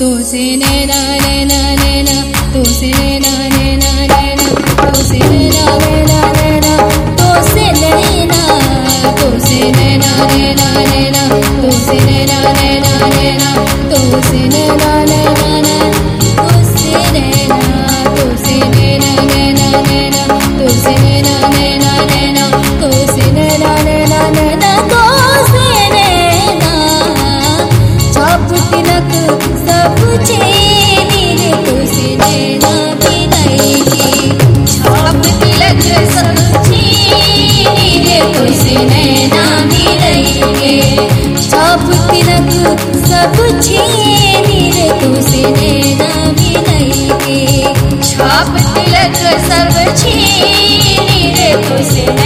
तसे ने नाने नानेना तोसे ने नाने नाने ने नान ल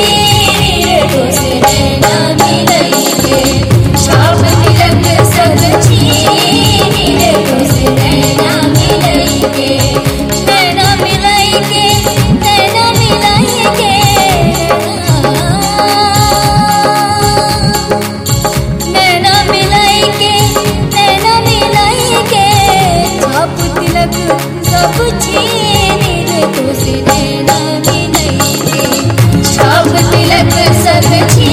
记忆里的河水 Listen to me.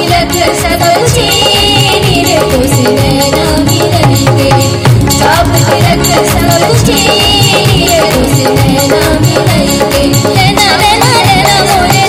तीरथ सदोजे निरतोष रहना मिलते जब तीरथ सदोजे निरतोष रहना मिलते रहना रहना रहना मोरे